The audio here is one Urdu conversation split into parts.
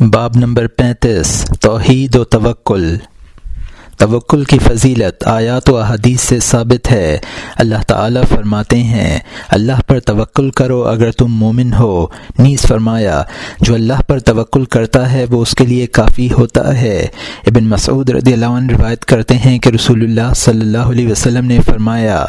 باب نمبر پینتیس، توحید و توکل۔ توکل کی فضیلت، آیات و احادیث سے ثابت ہے۔ اللہ تعالیٰ فرماتے ہیں، اللہ پر توکل کرو اگر تم مومن ہو۔ نیز فرمایا، جو اللہ پر توکل کرتا ہے، وہ اس کے لیے کافی ہوتا ہے۔ ابن مسعود رضی اللہ عنہ روایت کرتے ہیں کہ رسول اللہ صلی اللہ علیہ وسلم نے فرمایا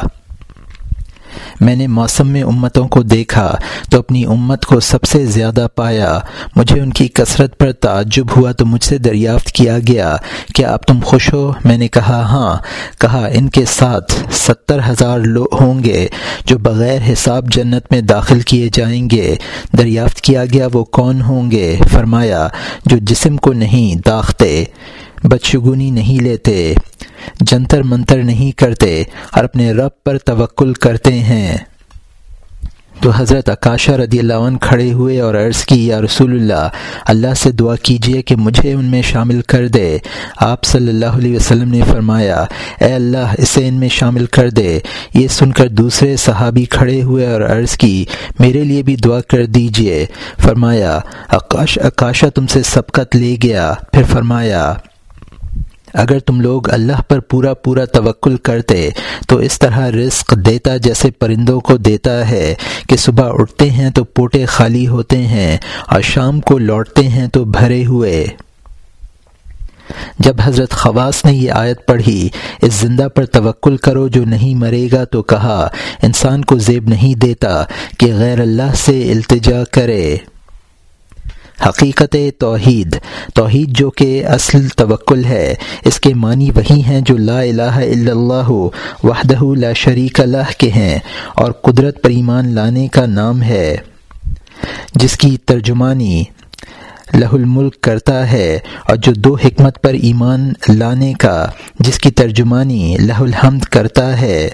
میں نے موسم میں امتوں کو دیکھا تو اپنی امت کو سب سے زیادہ پایا۔ مجھے ان کی کثرت پر تعجب ہوا تو مجھ سے دریافت کیا گیا کیا اب تم خوش ہو؟ میں نے کہا ہاں۔ کہا، ان کے ساتھ ستر ہزار لوگ ہوں گے جو بغیر حساب جنت میں داخل کیے جائیں گے۔ دریافت کیا گیا، وہ کون ہوں گے؟ فرمایا، جو جسم کو نہیں داختے، بدشگونی نہیں لیتے۔ جنتر منتر نہیں کرتے اور اپنے رب پر توکل کرتے ہیں۔ تو حضرت اکاشا رضی اللہ عنہ کھڑے ہوئے اور عرض کی، یا رسول اللہ اللہ سے دعا کیجیے کہ مجھے ان میں شامل کر دے۔ آپ صلی اللہ علیہ وسلم نے فرمایا، اے اللہ، اسے ان میں شامل کر دے۔ یہ سن کر دوسرے صحابی کھڑے ہوئے اور عرض کی، میرے لیے بھی دعا کر دیجیے۔ فرمایا اکاش اکاشا تم سے سبقت لے گیا۔ پھر فرمایا اگر تم لوگ اللہ پر پورا پورا توکل کرتے تو اس طرح رزق دیتا جیسے پرندوں کو دیتا ہے کہ صبح اٹھتے ہیں تو پوٹے خالی ہوتے ہیں اور شام کو لوٹتے ہیں تو بھرے ہوئے۔ جب حضرت خواص نے یہ آیت پڑھی، اس زندہ پر توکل کرو جو نہیں مرے گا تو کہا، انسان کو زیب نہیں دیتا کہ غیر اللہ سے التجا کرے۔ حقیقت توحید توحید جو کہ اصل توکل ہے، اس کے معنی وہی ہیں جو لا الہ الا اللہ وحدہ لا شریک اللہ کے ہیں اور قدرت پر ایمان لانے کا نام ہے۔ جس کی ترجمانی لہ الملک کرتا ہے اور جو دو حکمت پر ایمان لانے کا، جس کی ترجمانی لہ الحمد کرتا ہے۔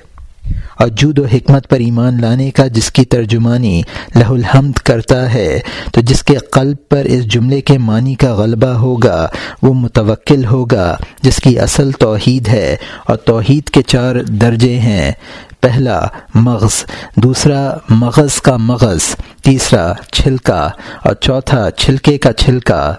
اور جود و حکمت پر ایمان لانے کا جس کی ترجمانی لہ الحمد کرتا ہے، تو جس کے قلب پر اس جملے کے معنی کا غلبہ ہوگا، وہ متوکل ہوگا، جس کی اصل توحید ہے اور توحید کے چار درجے ہیں۔ پہلا، مغز، دوسرا، مغز کا مغز، تیسرا، چھلکا، اور چوتھا، چھلکے کا چھلکا۔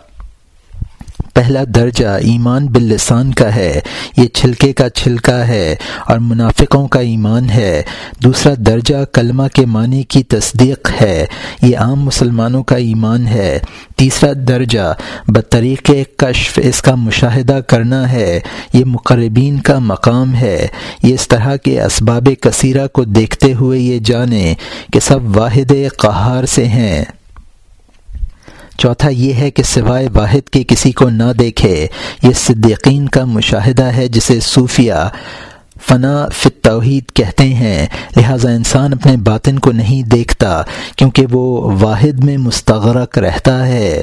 پہلا درجہ ایمان باللسان کا ہے۔ یہ چھلکے کا چھلکا ہے اور منافقوں کا ایمان ہے۔ دوسرا درجہ کلمہ کے معنی کی تصدیق ہے۔ یہ عام مسلمانوں کا ایمان ہے۔ تیسرا درجہ بطریق کشف، اس کا مشاہدہ کرنا ہے۔ یہ مقربین کا مقام ہے۔ یہ اس طرح کے اسباب کثیرہ کو دیکھتے ہوئے یہ جانیں کہ سب واحد قہار سے ہیں۔ چوتھا یہ ہے کہ سوائے واحد کے کسی کو نہ دیکھے، یہ صدیقین کا مشاہدہ ہے جسے صوفیہ فنا فت توحید کہتے ہیں۔ لہٰذا انسان اپنے باطن کو نہیں دیکھتا کیونکہ وہ واحد میں مستغرق رہتا ہے۔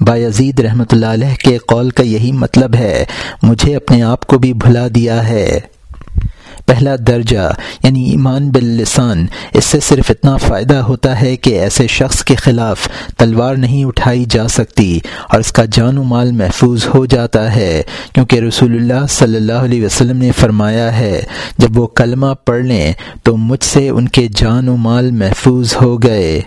بایزید رحمۃ اللہ علیہ کے قول کا یہی مطلب ہے، مجھے اپنے آپ کو بھی بھلا دیا ہے۔ پہلا درجہ یعنی ایمان باللسان، اس سے صرف اتنا فائدہ ہوتا ہے کہ ایسے شخص کے خلاف تلوار نہیں اٹھائی جا سکتی اور اس کا جان و مال محفوظ ہو جاتا ہے، کیونکہ رسول اللہ صلی اللہ علیہ وسلم نے فرمایا ہے، جب وہ کلمہ پڑھ لیں تو مجھ سے ان کے جان و مال محفوظ ہو گئے۔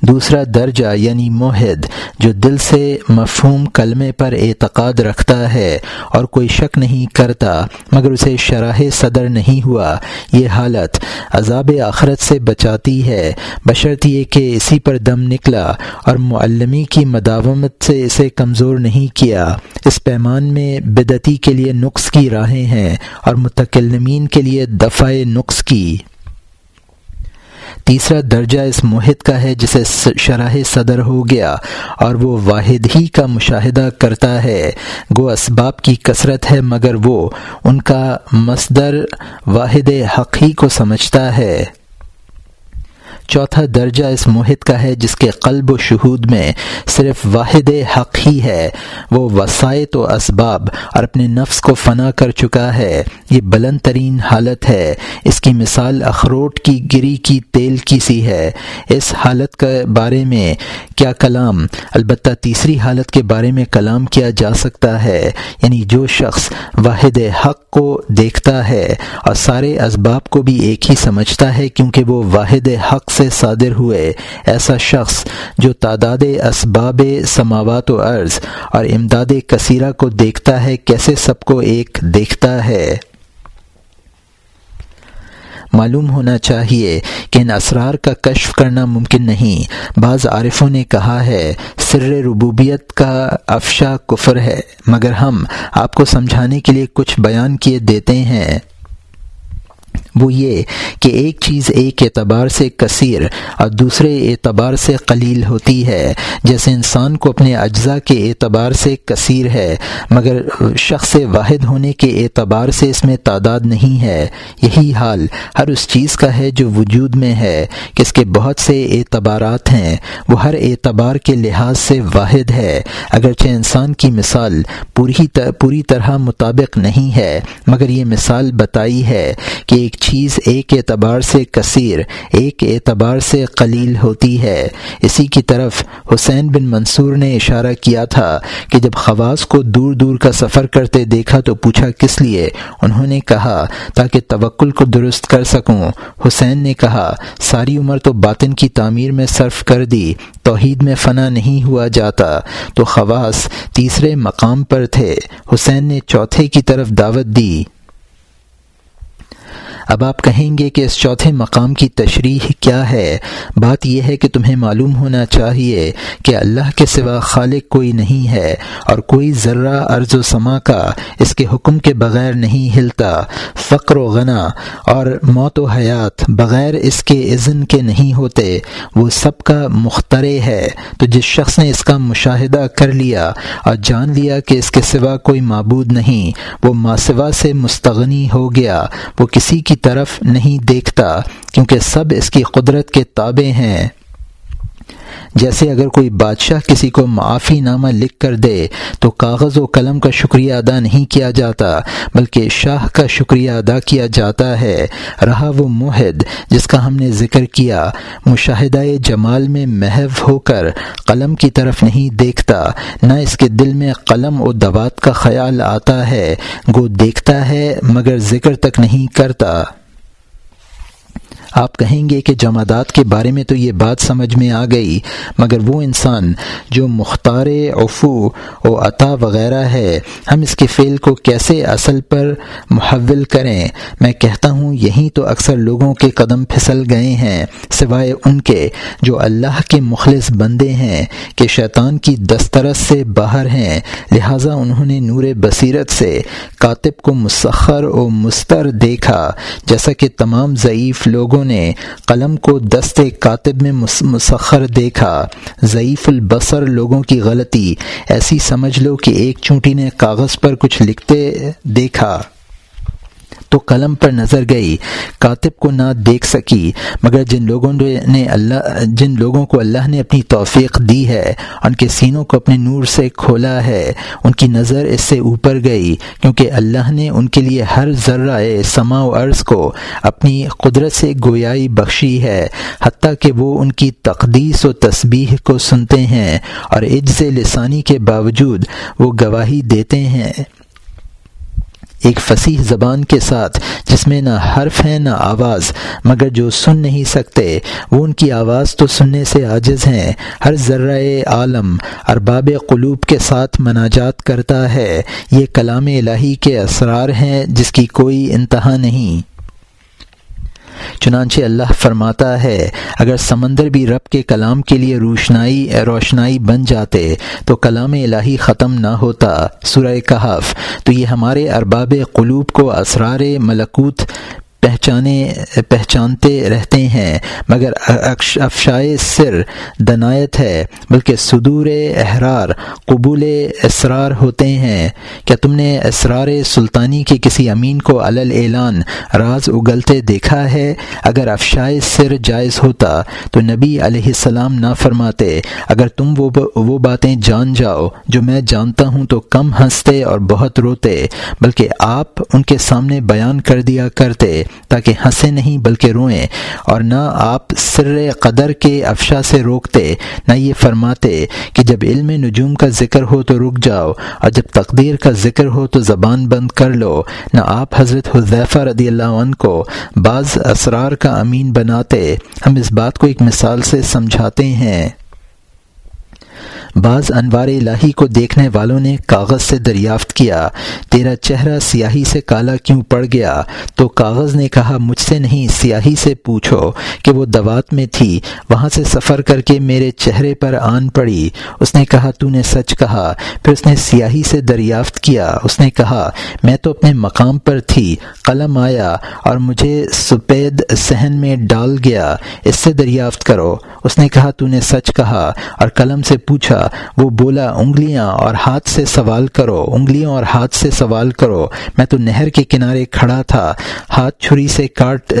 دوسرا درجہ یعنی موحد جو دل سے مفہوم کلمے پر اعتقاد رکھتا ہے اور کوئی شک نہیں کرتا، مگر اسے شراہ صدر نہیں ہوا۔ یہ حالت عذاب آخرت سے بچاتی ہے۔ بشرط یہ کہ اسی پر دم نکلا اور معلمی کی مداومت سے اسے کمزور نہیں کیا۔ اس پیمان میں بدعتی کے لیے نقص کی راہیں ہیں اور متکلمین کے لیے دفاع نقص کی۔ تیسرا درجہ اس محت کا ہے جسے شرح صدر ہو گیا اور وہ واحد ہی کا مشاہدہ کرتا ہے۔ گو اسباب کی کثرت ہے مگر وہ ان کا مصدر واحد حق ہی کو سمجھتا ہے۔ چوتھا درجہ اس محت کا ہے جس کے قلب و شہود میں صرف واحد حق ہی ہے۔ وہ وسائط و اسباب اور اپنے نفس کو فنا کر چکا ہے۔ یہ بلند ترین حالت ہے۔ اس کی مثال اخروٹ کی گری کی تیل کی سی ہے۔ اس حالت کے بارے میں کیا کلام؟ البتہ تیسری حالت کے بارے میں کلام کیا جا سکتا ہے۔ یعنی جو شخص واحد حق کو دیکھتا ہے اور سارے اسباب کو بھی ایک ہی سمجھتا ہے کیونکہ وہ واحد حق سے صادر ہوئے۔ ایسا شخص جو تعداد اسباب سماوات و عرض اور امداد کثیرہ کو دیکھتا ہے، کیسے سب کو ایک دیکھتا ہے؟ معلوم ہونا چاہیے کہ ان اسرار کا کشف کرنا ممکن نہیں۔ بعض عارفوں نے کہا ہے، سر ربوبیت کا افشا کفر ہے، مگر ہم آپ کو سمجھانے کے لیے کچھ بیان کیے دیتے ہیں۔ وہ یہ کہ ایک چیز ایک اعتبار سے کثیر اور دوسرے اعتبار سے قلیل ہوتی ہے۔ جیسے انسان کو اپنے اجزاء کے اعتبار سے کثیر ہے، مگر شخص واحد ہونے کے اعتبار سے اس میں تعداد نہیں ہے۔ یہی حال ہر اس چیز کا ہے جو وجود میں ہے کہ اس کے بہت سے اعتبارات ہیں۔ وہ ہر اعتبار کے لحاظ سے واحد ہے۔ اگرچہ انسان کی مثال پوری پوری طرح مطابق نہیں ہے، مگر یہ مثال بتائی ہے کہ ایک چیز ایک اعتبار سے کثیر، ایک اعتبار سے قلیل ہوتی ہے۔ اسی کی طرف حسین بن منصور نے اشارہ کیا تھا کہ جب خواص کو دور دور کا سفر کرتے دیکھا تو پوچھا کس لیے؟ انہوں نے کہا، تاکہ توکل کو درست کر سکوں۔ حسین نے کہا، ساری عمر تو باطن کی تعمیر میں صرف کر دی، توحید میں فنا نہیں ہوا جاتا۔ تو خواص تیسرے مقام پر تھے۔ حسین نے چوتھے کی طرف دعوت دی۔ اب آپ کہیں گے کہ اس چوتھے مقام کی تشریح کیا ہے؟ بات یہ ہے کہ تمہیں معلوم ہونا چاہیے کہ اللہ کے سوا خالق کوئی نہیں ہے اور کوئی ذرہ ارض و سما کا اس کے حکم کے بغیر نہیں ہلتا، فقر و غنا اور موت و حیات بغیر اس کے اذن کے نہیں ہوتے، وہ سب کا مخترے ہے۔ تو جس شخص نے اس کا مشاہدہ کر لیا اور جان لیا کہ اس کے سوا کوئی معبود نہیں، وہ ماسوا سے مستغنی ہو گیا، وہ کسی کی طرف نہیں دیکھتا کیونکہ سب اس کی قدرت کے تابع ہیں۔ جیسے اگر کوئی بادشاہ کسی کو معافی نامہ لکھ کر دے تو کاغذ و قلم کا شکریہ ادا نہیں کیا جاتا، بلکہ شاہ کا شکریہ ادا کیا جاتا ہے۔ رہا وہ معاہد جس کا ہم نے ذکر کیا۔ مشاہدہ جمال میں محو ہو کر قلم کی طرف نہیں دیکھتا، نہ اس کے دل میں قلم و دوات کا خیال آتا ہے۔ گو دیکھتا ہے مگر ذکر تک نہیں کرتا۔ آپ کہیں گے کہ جمادات کے بارے میں تو یہ بات سمجھ میں آ گئی، مگر وہ انسان جو مختار افو و عطا وغیرہ ہے، ہم اس کے فعل کو کیسے اصل پر محول کریں؟ میں کہتا ہوں یہی تو اکثر لوگوں کے قدم پھسل گئے ہیں، سوائے ان کے جو اللہ کے مخلص بندے ہیں کہ شیطان کی دسترس سے باہر ہیں، لہٰذا انہوں نے نور بصیرت سے کاتب کو مسخر و مستر دیکھا، جیسا کہ تمام ضعیف لوگوں نے قلم کو دست کاتب میں مسخر دیکھا۔ ضعیف البصر لوگوں کی غلطی۔ ایسی سمجھ لو کہ ایک چونٹی نے کاغذ پر کچھ لکھتے دیکھا۔ تو قلم پر نظر گئی، کاتب کو نہ دیکھ سکی، مگر جن لوگوں نے اللہ، جن لوگوں کو اللہ نے اپنی توفیق دی ہے، ان کے سینوں کو اپنے نور سے کھولا ہے، ان کی نظر اس سے اوپر گئی، کیونکہ اللہ نے ان کے لیے ہر ذرہ سما و عرض کو اپنی قدرت سے گویائی بخشی ہے، حتیٰ کہ وہ ان کی تقدیس و تسبیح کو سنتے ہیں، اور عجز لسانی کے باوجود وہ گواہی دیتے ہیں۔ ایک فصیح زبان کے ساتھ، جس میں نہ حرف ہیں نہ آواز، مگر جو سن نہیں سکتے، وہ ان کی آواز تو سننے سے عاجز ہیں۔ ہر ذرہ عالم ارباب قلوب کے ساتھ مناجات کرتا ہے۔ یہ کلام الہی کے اسرار ہیں، جس کی کوئی انتہا نہیں۔ چنانچہ اللہ فرماتا ہے، اگر سمندر بھی رب کے کلام کے لیے روشنائی روشنائی بن جاتے، تو کلام الہی ختم نہ ہوتا۔ سورہ کہف، تو یہ ہمارے ارباب قلوب کو اسرار ملکوت پہچانے، پہچانتے رہتے ہیں، مگر افشائے سر دنایت ہے، بلکہ صدور احرار، قبول اسرار ہوتے ہیں۔ کیا تم نے اسرار سلطانی کے کسی امین کو علل اعلان راز اگلتے دیکھا ہے؟ اگر افشائے سر جائز ہوتا تو نبی علیہ السلام نہ فرماتے۔ اگر تم وہ وہ باتیں جان جاؤ جو میں جانتا ہوں تو کم ہنستے اور بہت روتے، بلکہ آپ ان کے سامنے بیان کر دیا کرتے۔ تاکہ ہنسے نہیں بلکہ روئیں اور نہ آپ سر قدر کے افشا سے روکتے، نہ یہ فرماتے کہ جب علم نجوم کا ذکر ہو تو رک جاؤ اور جب تقدیر کا ذکر ہو تو زبان بند کر لو۔ نہ آپ حضرت حضیفہ رضی اللہ عنہ کو بعض اسرار کا امین بناتے۔ ہم اس بات کو ایک مثال سے سمجھاتے ہیں۔ بعض انوار الہی کو دیکھنے والوں نے کاغذ سے دریافت کیا، تیرا چہرہ سیاہی سے کالا کیوں پڑ گیا؟ تو کاغذ نے کہا، مجھ سے نہیں، سیاہی سے پوچھو کہ وہ دوات میں تھی، وہاں سے سفر کر کے میرے چہرے پر آن پڑی۔ اس نے کہا، تو نے سچ کہا۔ پھر اس نے سیاہی سے دریافت کیا۔ اس نے کہا، میں تو اپنے مقام پر تھی، قلم آیا اور مجھے سپید صحن میں ڈال گیا۔ اس سے دریافت کرو۔ اس نے کہا، تو نے سچ کہا اور قلم سے پوچھا وہ بولا، انگلیاں اور ہاتھ سے سوال کرو انگلیاں اور ہاتھ سے سوال کرو۔ میں تو نہر کے کنارے کھڑا تھا، ہاتھ چھری سے کاٹ،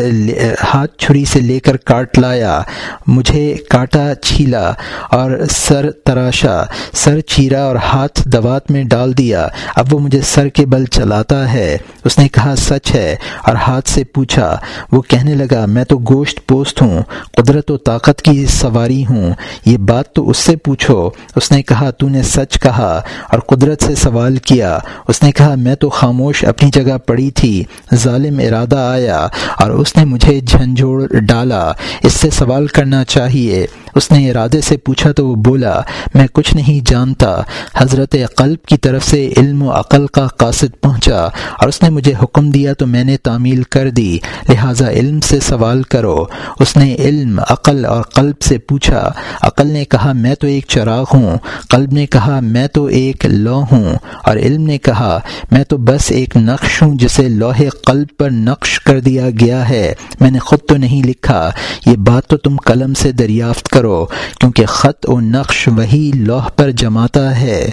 ہاتھ چھری سے لے کر کاٹ لایا۔ مجھے کاٹا چھیلا اور سر تراشا، سر چیرا اور ہاتھ دوات میں ڈال دیا۔ اب وہ مجھے سر کے بل چلاتا ہے۔ اس نے کہا، سچ ہے؟ اور ہاتھ سے پوچھا، وہ کہنے لگا، میں تو گوشت پوست ہوں، قدرت و طاقت کی سواری ہوں۔ یہ بات تو اس سے پوچھو۔ اس نے کہا، تو نے سچ کہا اور قدرت سے سوال کیا۔ اس نے کہا، میں تو خاموش اپنی جگہ پڑی تھی، ظالم ارادہ آیا اور اس نے مجھے جھنجھوڑ ڈالا۔ اس سے سوال کرنا چاہیے۔ اس نے ارادے سے پوچھا تو وہ بولا، میں کچھ نہیں جانتا۔ حضرت قلب کی طرف سے علم و عقل کا قاصد پہنچا اور اس نے مجھے حکم دیا تو میں نے تعمیل کر دی، لہٰذا علم سے سوال کرو۔ اس نے علم، عقل اور قلب سے پوچھا۔ عقل نے کہا، میں تو ایک چراغ ہوں۔ قلب نے کہا، میں تو ایک لو ہوں۔ اور علم نے کہا، میں تو بس ایک نقش ہوں جسے لوہ قلب پر نقش کر دیا گیا ہے۔ میں نے خود تو نہیں لکھا، یہ بات تو تم قلم سے دریافت کرو۔ کرو، کیونکہ خط و نقش وہی لوح پر جماتا ہے۔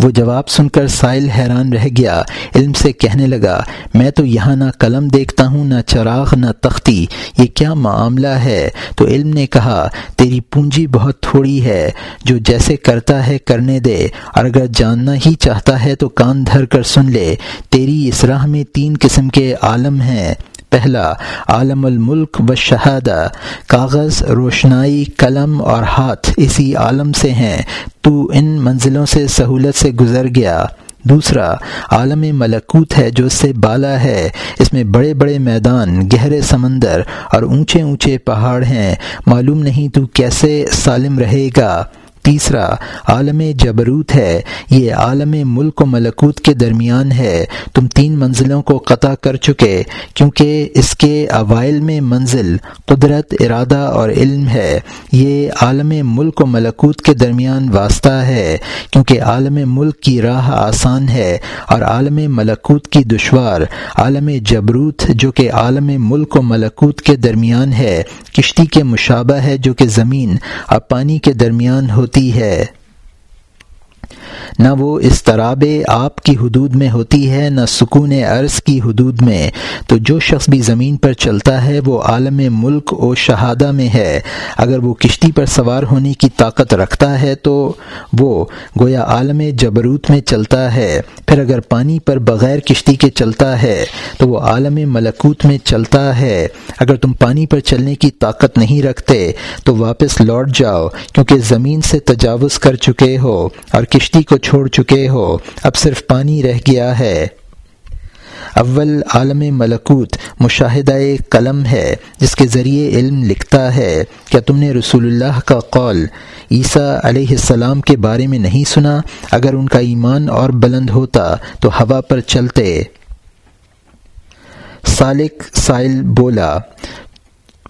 وہ جواب سن کر سائل حیران رہ گیا، علم سے کہنے لگا، میں تو یہاں نہ قلم دیکھتا ہوں، نہ چراغ، نہ تختی، یہ کیا معاملہ ہے؟ تو علم نے کہا، تیری پونجی بہت تھوڑی ہے، جو جیسے کرتا ہے کرنے دے، اور اگر جاننا ہی چاہتا ہے تو کان دھر کر سن لے۔ تیری اس راہ میں تین قسم کے عالم ہیں۔ پہلا عالم الملک و شہادہ، کاغذ، روشنائی، قلم اور ہاتھ اسی عالم سے ہیں، تو ان منزلوں سے سہولت سے گزر گیا۔ دوسرا، عالم ملکوت ہے جو اس سے بالا ہے، اس میں بڑے بڑے میدان، گہرے سمندر اور اونچے اونچے پہاڑ ہیں۔ معلوم نہیں تو کیسے سالم رہے گا۔ تیسرا، عالم جبروت ہے، یہ عالم ملک و ملکوت کے درمیان ہے۔ تم تین منزلوں کو قطع کر چکے، کیونکہ اس کے اوائل میں منزل، قدرت، ارادہ اور علم ہے۔ یہ عالم ملک و ملکوت کے درمیان واسطہ ہے، کیونکہ عالم ملک کی راہ آسان ہے اور عالم ملکوت کی دشوار، عالم جبروت جو کہ عالم ملک و ملکوت کے درمیان ہے۔ کشتی کے مشابہ ہے جو کہ زمین اور پانی کے درمیان ہوتی ہوتی ہے۔ نہ وہ اضطراب آپ کی حدود میں ہوتی ہے، نہ سکون عرض کی حدود میں۔ تو جو شخص بھی زمین پر چلتا ہے، وہ عالم ملک و شہادہ میں ہے۔ اگر وہ کشتی پر سوار ہونے کی طاقت رکھتا ہے، تو وہ گویا عالم جبروت میں چلتا ہے۔ پھر اگر پانی پر بغیر کشتی کے چلتا ہے، تو وہ عالم ملکوت میں چلتا ہے۔ اگر تم پانی پر چلنے کی طاقت نہیں رکھتے، تو واپس لوٹ جاؤ، کیونکہ زمین سے تجاوز کر چکے ہو اور کشتی کو چھوڑ چکے ہو۔ اب صرف پانی رہ گیا ہے۔ اول عالم ملکوت مشاہدہ قلم ہے، جس کے ذریعے علم لکھتا ہے۔ کیا تم نے رسول اللہ کا قول عیسیٰ علیہ السلام کے بارے میں نہیں سنا؟ اگر ان کا ایمان اور بلند ہوتا تو ہوا پر چلتے۔ سالک سائل بولا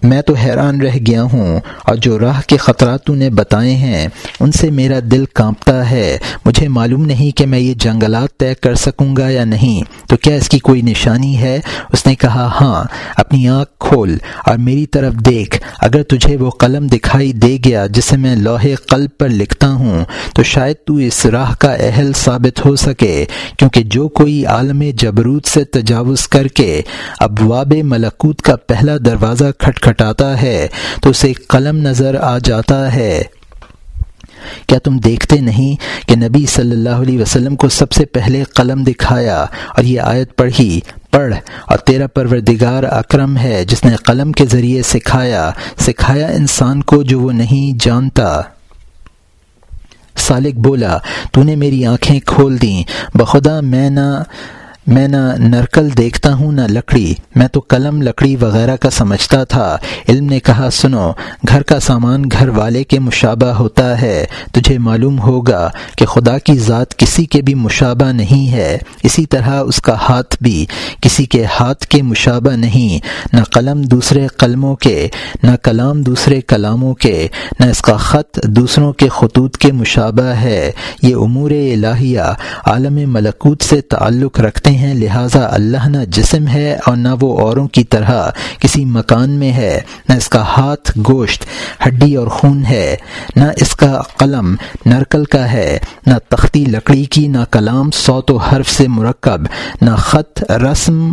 میں تو حیران رہ گیا ہوں اور جو راہ کے خطرات نے بتائے ہیں، ان سے میرا دل کانپتا ہے۔ مجھے معلوم نہیں کہ میں یہ جنگلات طے کر سکوں گا یا نہیں۔ تو کیا اس کی کوئی نشانی ہے؟ اس نے کہا ہاں اپنی آنکھ کھول اور میری طرف دیکھ۔ اگر تجھے وہ قلم دکھائی دے گیا جسے میں لوہے قلب پر لکھتا ہوں، تو شاید تو اس راہ کا اہل ثابت ہو سکے۔ کیونکہ جو کوئی عالم جبروت سے تجاوز کر کے ابواب ملکوت کا پہلا دروازہ کھٹ ہے تو اسے قلم نظر آ جاتا ہے۔ کیا تم دیکھتے نہیں کہ نبی صلی اللہ علیہ وسلم کو سب سے پہلے قلم دکھایا اور یہ آیت پڑھی، پڑھ، اور تیرا پروردگار اکرم ہے جس نے قلم کے ذریعے سکھایا سکھایا انسان کو جو وہ نہیں جانتا۔ سالک بولا، تو نے میری آنکھیں کھول دیں، بخدا میں نہ میں نہ نرکل دیکھتا ہوں نہ لکڑی، میں تو قلم، لکڑی وغیرہ کا سمجھتا تھا۔ علم نے کہا، سنو، گھر کا سامان گھر والے کے مشابہ ہوتا ہے۔ تجھے معلوم ہوگا کہ خدا کی ذات کسی کے بھی مشابہ نہیں ہے۔ اسی طرح اس کا ہاتھ بھی، کسی کے ہاتھ کے مشابہ نہیں۔ نہ قلم دوسرے قلموں کے، نہ کلام دوسرے کلاموں کے، نہ اس کا خط دوسروں کے خطوط کے مشابہ ہے۔ یہ امور الہیہ، عالم ملکوت سے تعلق رکھتے ہیں، لہٰذا اللہ نہ جسم ہے اور نہ وہ اوروں کی طرح کسی مکان میں ہے، نہ اس کا ہاتھ گوشت، ہڈی اور خون ہے، نہ اس کا قلم نرکل کا ہے، نہ تختی لکڑی کی، نہ کلام سوت و حرف سے مرکب، نہ خط رسم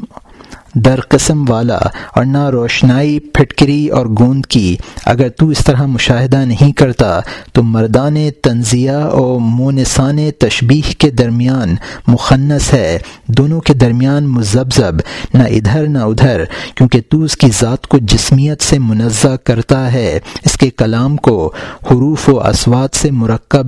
در قسم والا اور نہ روشنائی، پھٹکری اور گوند کی۔ اگر تو اس طرح مشاہدہ نہیں کرتا، تو مردان تنزیہ اور مونسان تشبیح کے درمیان مخنص ہے۔ دونوں کے درمیان مذبذب، نہ ادھر نہ ادھر، کیونکہ تو اس کی ذات کو جسمیت سے منزہ کرتا ہے۔ اس کے کلام کو حروف و اسوات سے مرکب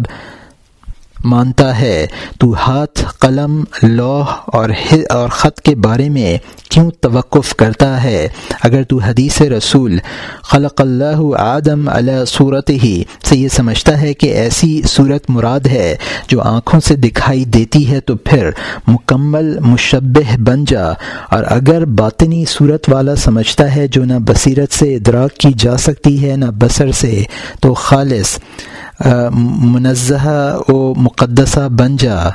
مانتا ہے، تو ہاتھ، قلم، لوح اور اور خط کے بارے میں کیوں توقف کرتا ہے؟ اگر تو حدیث رسول خلق اللہ آدم علیہ صورت ہی سے یہ سمجھتا ہے کہ ایسی صورت مراد ہے جو آنکھوں سے دکھائی دیتی ہے تو پھر مکمل مشبہ بن جا۔ اور اگر باطنی صورت والا سمجھتا ہے جو نہ بصیرت سے ادراک کی جا سکتی ہے نہ بصر سے، تو خالص منزہ و مقدسہ بن جا۔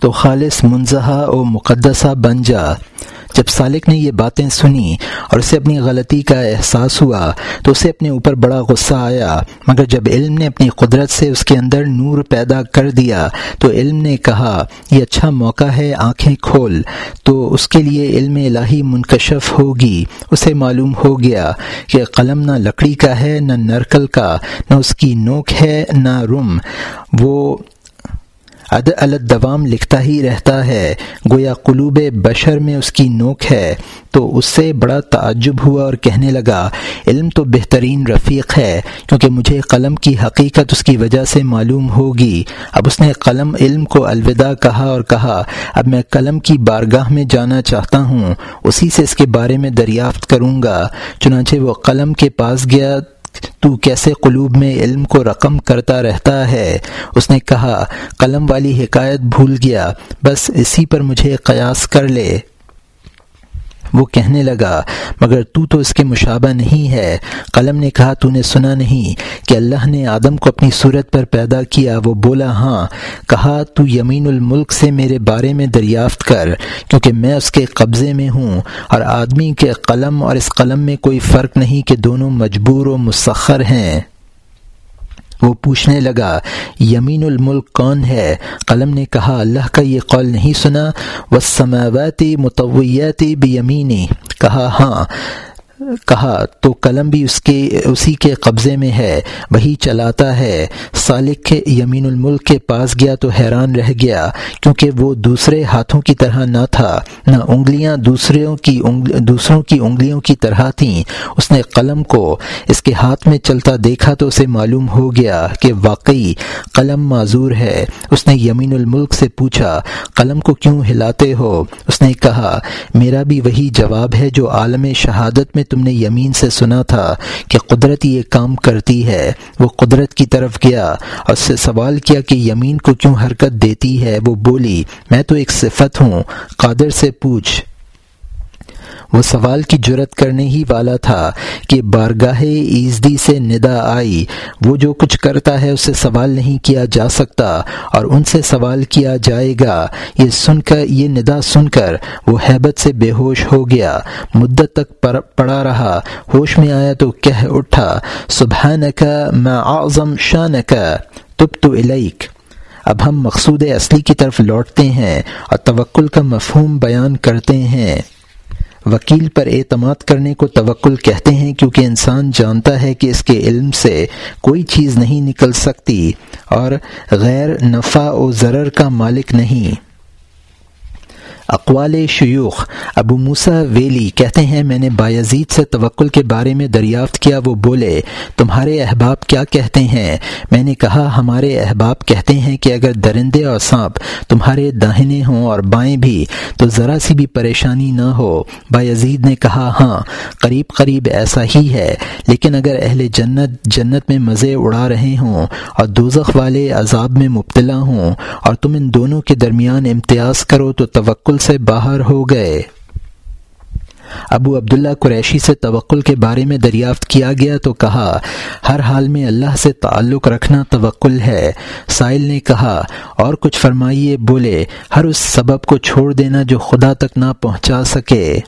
تو خالص منظہ و مقدسہ بن جا۔ جب سالک نے یہ باتیں سنی اور اسے اپنی غلطی کا احساس ہوا تو اسے اپنے اوپر بڑا غصہ آیا۔ مگر جب علم نے اپنی قدرت سے اس کے اندر نور پیدا کر دیا تو علم نے کہا، یہ اچھا موقع ہے، آنکھیں کھول۔ تو اس کے لیے علم الہی منکشف ہوگی۔ اسے معلوم ہو گیا کہ قلم نہ لکڑی کا ہے، نہ نرکل کا، نہ اس کی نوک ہے، نہ رم۔ وہ اد الدوام لکھتا ہی رہتا ہے۔ گویا قلوب بشر میں اس کی نوک ہے۔ تو اس سے بڑا تعجب ہوا اور کہنے لگا، علم تو بہترین رفیق ہے، کیونکہ مجھے قلم کی حقیقت اس کی وجہ سے معلوم ہوگی۔ اب اس نے قلم علم کو الوداع کہا اور کہا، اب میں قلم کی بارگاہ میں جانا چاہتا ہوں، اسی سے اس کے بارے میں دریافت کروں گا۔ چنانچہ وہ قلم کے پاس گیا تو کیسے قلوب میں علم کو رقم کرتا رہتا ہے؟ اس نے کہا، قلم والی حکایت بھول گیا، بس اسی پر مجھے قیاس کر لے۔ وہ کہنے لگا، مگر تو تو اس کے مشابہ نہیں ہے. قلم نے کہا، تو نے سنا نہیں کہ اللہ نے آدم کو اپنی صورت پر پیدا کیا۔ وہ بولا ہاں کہا، تو یمین الملک سے میرے بارے میں دریافت کر، کیونکہ میں اس کے قبضے میں ہوں اور آدمی کے قلم اور اس قلم میں کوئی فرق نہیں کہ دونوں مجبور و مسخر ہیں. وہ پوچھنے لگا، یمین الملک کون ہے؟ قلم نے کہا، اللہ کا یہ قول نہیں سنا۔ وہ سماواتی متویاتی بھی یمینی کہا ہاں۔ کہا، تو قلم بھی اس کے، اسی کے قبضے میں ہے، وہی چلاتا ہے۔ سالک کے یمین الملک کے پاس گیا تو حیران رہ گیا، کیونکہ وہ دوسرے ہاتھوں کی طرح نہ تھا، نہ انگلیاں دوسروں کی دوسروں کی انگلیوں کی طرح تھیں۔ اس نے قلم کو اس کے ہاتھ میں چلتا دیکھا تو اسے معلوم ہو گیا کہ واقعی قلم معذور ہے۔ اس نے یمین الملک سے پوچھا، قلم کو کیوں ہلاتے ہو؟ اس نے کہا، میرا بھی وہی جواب ہے جو عالم شہادت میں تم نے یمین سے سنا تھا کہ قدرت یہ کام کرتی ہے، وہ قدرت کی طرف گیا اور سے سوال کیا کہ یمین کو کیوں حرکت دیتی ہے؟ وہ بولی، میں تو ایک صفت ہوں، قادر سے پوچھ۔ وہ سوال کی جرت کرنے ہی والا تھا کہ بارگاہ ایزدی سے ندا آئی۔ وہ جو کچھ کرتا ہے اسے سوال نہیں کیا جا سکتا اور ان سے سوال کیا جائے گا۔ یہ سن کر، یہ ندا سن کر وہ حیبت سے بے ہوش ہو گیا۔ مدت تک پڑا رہا۔ ہوش میں آیا تو کہہ اٹھا، سبحانک، ما اعظم شانک تب تو الیک۔ اب ہم مقصود اصلی کی طرف لوٹتے ہیں اور توکل کا مفہوم بیان کرتے ہیں۔ وکیل پر اعتماد کرنے کو توکل کہتے ہیں کیونکہ انسان جانتا ہے کہ اس کے علم سے کوئی چیز نہیں نکل سکتی اور غیر نفع و ضرر کا مالک نہیں۔ اقوال شیوخ ابو موسا ویلی کہتے ہیں، میں نے بایزید سے توکل کے بارے میں دریافت کیا، وہ بولے، تمہارے احباب کیا کہتے ہیں؟ میں نے کہا، ہمارے احباب کہتے ہیں کہ اگر درندے اور سانپ تمہارے داہنے ہوں اور بائیں بھی، تو ذرا سی بھی پریشانی نہ ہو۔ بایزید نے کہا ہاں قریب قریب ایسا ہی ہے، لیکن اگر اہل جنت جنت میں مزے اڑا رہے ہوں اور دوزخ والے عذاب میں مبتلا ہوں اور تم ان دونوں کے درمیان امتیاز کرو، تو توکل سے باہر ہو گئے۔ ابو عبداللہ قریشی سے توکل کے بارے میں دریافت کیا گیا تو کہا، ہر حال میں اللہ سے تعلق رکھنا توکل ہے۔ سائل نے کہا، اور کچھ فرمائیے، بولے، ہر اس سبب کو چھوڑ دینا جو خدا تک نہ پہنچا سکے۔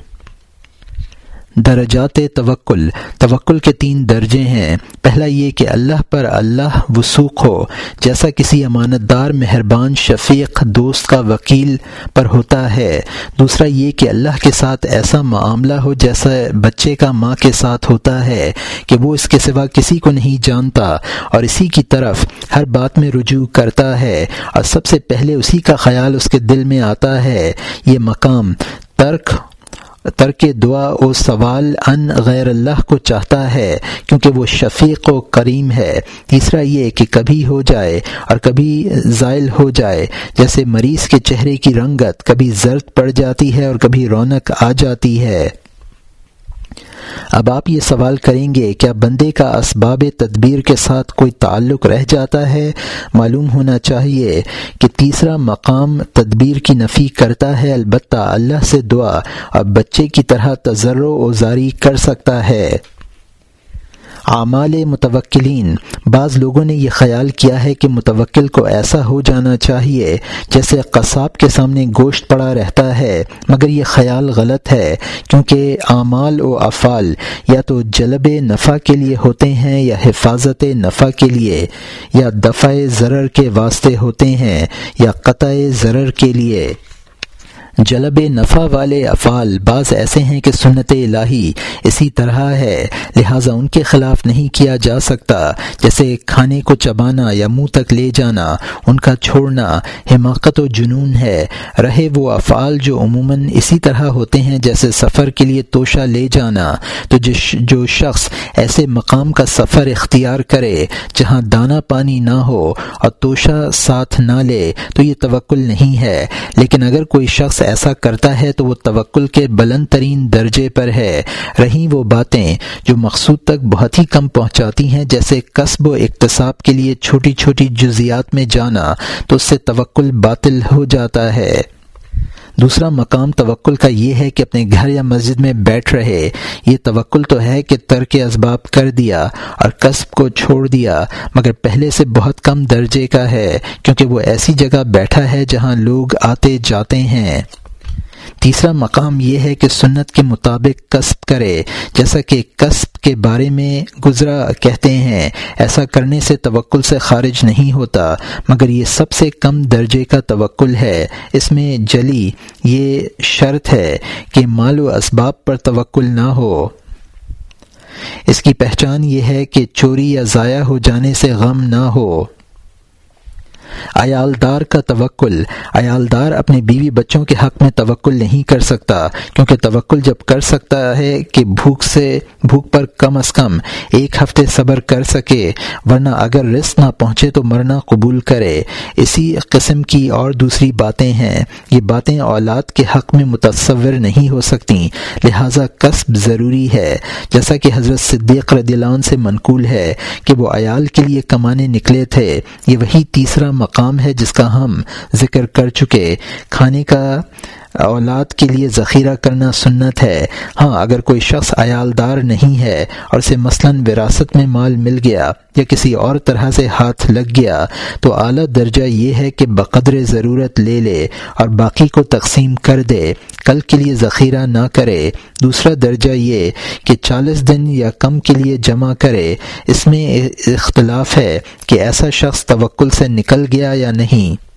درجات توکل۔ توکل کے تین درجے ہیں۔ پہلا یہ کہ اللہ پر اللہ وسوخ ہو۔ جیسا کسی امانت دار مہربان، شفیق، دوست کا وکیل پر ہوتا ہے۔ دوسرا یہ کہ اللہ کے ساتھ ایسا معاملہ ہو جیسا بچے کا ماں کے ساتھ ہوتا ہے کہ وہ اس کے سوا کسی کو نہیں جانتا اور اسی کی طرف ہر بات میں رجوع کرتا ہے اور سب سے پہلے اسی کا خیال اس کے دل میں آتا ہے۔ یہ مقام ترک ترک دعا و سوال ان غیر اللہ کو چاہتا ہے، کیونکہ وہ شفیق و کریم ہے۔ تیسرا یہ کہ کبھی ہو جائے اور کبھی زائل ہو جائے، جیسے مریض کے چہرے کی رنگت کبھی زرد پڑ جاتی ہے اور کبھی رونق آ جاتی ہے۔ اب آپ یہ سوال کریں گے، کیا بندے کا اسباب تدبیر کے ساتھ کوئی تعلق رہ جاتا ہے؟ معلوم ہونا چاہیے کہ تیسرا مقام تدبیر کی نفی کرتا ہے، البتہ اللہ سے دعا اب بچے کی طرح تجر و زاری کر سکتا ہے۔ اعمال متوکلین۔ بعض لوگوں نے یہ خیال کیا ہے کہ متوکل کو ایسا ہو جانا چاہیے جیسے قصاب کے سامنے گوشت پڑا رہتا ہے، مگر یہ خیال غلط ہے، کیونکہ اعمال و افعال یا تو جلب نفع کے لیے ہوتے ہیں یا حفاظت نفع کے لیے، یا دفع ضرر کے واسطے ہوتے ہیں یا قطع ضرر کے لیے۔ جلب نفع والے افعال بعض ایسے ہیں کہ سنت الہی اسی طرح ہے، لہٰذا ان کے خلاف نہیں کیا جا سکتا۔ جیسے کھانے کو چبانا یا منہ تک لے جانا، ان کا چھوڑنا حماقت و جنون ہے۔ رہے وہ افعال جو عموماً اسی طرح ہوتے ہیں، جیسے سفر کے لیے توشہ لے جانا۔ تو جو شخص ایسے مقام کا سفر اختیار کرے، جہاں دانہ پانی نہ ہو اور توشہ ساتھ نہ لے، تو یہ توکل نہیں ہے۔ لیکن اگر کوئی شخص ایسا کرتا ہے تو وہ توکل کے بلند ترین درجے پر ہے۔ رہی وہ باتیں جو مقصود تک بہت ہی کم پہنچاتی ہیں، جیسے قصب و اقتصاب کے لیے چھوٹی چھوٹی جزیات میں جانا، تو اس سے توکل باطل ہو جاتا ہے۔ دوسرا مقام توکل کا یہ ہے کہ اپنے گھر یا مسجد میں بیٹھ رہے۔ یہ توکل تو ہے کہ ترک اسباب کر دیا اور قصب کو چھوڑ دیا، مگر پہلے سے بہت کم درجے کا ہے، کیونکہ وہ ایسی جگہ بیٹھا ہے جہاں لوگ آتے جاتے ہیں۔ تیسرا مقام یہ ہے کہ سنت کے مطابق قصب کرے، جیسا کہ قصب کے بارے میں گزرا کہتے ہیں، ایسا کرنے سے توکل سے خارج نہیں ہوتا، مگر یہ سب سے کم درجے کا توکل ہے۔ اس میں جلی یہ شرط ہے کہ مال و اسباب پر توکل نہ ہو۔ اس کی پہچان یہ ہے کہ چوری یا ضائع ہو جانے سے غم نہ ہو۔ عیالدار کا توکل، عیالدار اپنے بیوی بچوں کے حق میں توکل نہیں کر سکتا، کیونکہ توکل جب کر سکتا ہے کہ بھوک سے، بھوک پر کم از کم ایک ہفتے صبر کر سکے، ورنہ اگر رزق نہ پہنچے تو مرنا قبول کرے۔ اسی قسم کی اور دوسری باتیں ہیں۔ یہ باتیں اولاد کے حق میں متصور نہیں ہو سکتی، لہٰذا قصب ضروری ہے۔ جیسا کہ حضرت صدیق رضی اللہ عنہ سے منقول ہے کہ وہ عیال کے لیے کمانے نکلے تھے، یہ وہی تیسرا مقام ہے جس کا ہم ذکر کر چکے کھانے کا اولاد کے لیے ذخیرہ کرنا سنت ہے۔ ہاں اگر کوئی شخص عیالدار نہیں ہے اور اسے مثلا وراثت میں مال مل گیا یا کسی اور طرح سے ہاتھ لگ گیا، تو اعلیٰ درجہ یہ ہے کہ بقدر ضرورت لے لے اور باقی کو تقسیم کر دے۔ کل کے لیے ذخیرہ نہ کرے۔ دوسرا درجہ یہ کہ چالیس دن یا کم کے لیے جمع کرے۔ اس میں اختلاف ہے کہ ایسا شخص توکل سے نکل گیا یا نہیں۔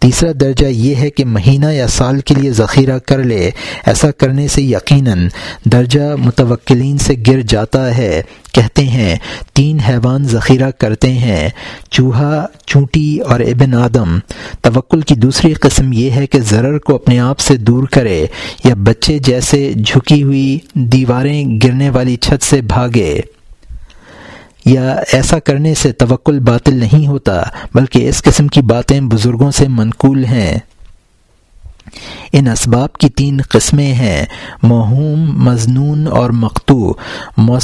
تیسرا درجہ یہ ہے کہ مہینہ یا سال کے لیے ذخیرہ کر لے، ایسا کرنے سے یقیناً درجہ متوکلین سے گر جاتا ہے۔ کہتے ہیں، تین حیوان ذخیرہ کرتے ہیں، چوہا، چونٹی اور ابن آدم۔ توکل کی دوسری قسم یہ ہے کہ ضرر کو اپنے آپ سے دور کرے یا بچے جیسے جھکی ہوئی دیواریں گرنے والی چھت سے بھاگے۔ یا ایسا کرنے سے توکل باطل نہیں ہوتا، بلکہ اس قسم کی باتیں بزرگوں سے منقول ہیں۔ ان اسباب کی تین قسمیں ہیں مہوم مضنون اور مقتو۔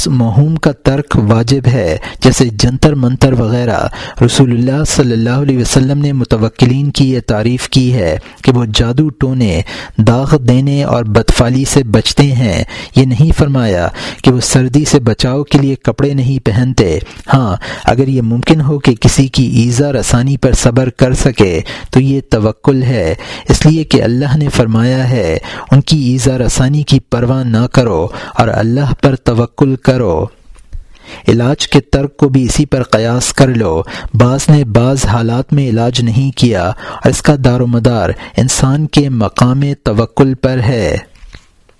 مہوم کا ترک واجب ہے، جیسے جنتر منتر وغیرہ۔ رسول اللہ صلی اللہ علیہ وسلم نے متوکلین کی یہ تعریف کی ہے کہ وہ جادو ٹونے، داغ دینے اور بدفالی سے بچتے ہیں۔ یہ نہیں فرمایا کہ وہ سردی سے بچاؤ کے لیے کپڑے نہیں پہنتے۔ ہاں اگر یہ ممکن ہو کہ کسی کی ایزا رسانی پر صبر کر سکے، تو یہ توکل ہے۔ اس لیے کہ اللہ نے فرمایا ہے، ان کی ایزا رسانی کی پرواہ نہ کرو اور اللہ پر توکل کرو۔ علاج کے ترک کو بھی اسی پر قیاس کر لو۔ بعض نے بعض حالات میں علاج نہیں کیا اور اس کا دار و مدار انسان کے مقام توکل پر ہے۔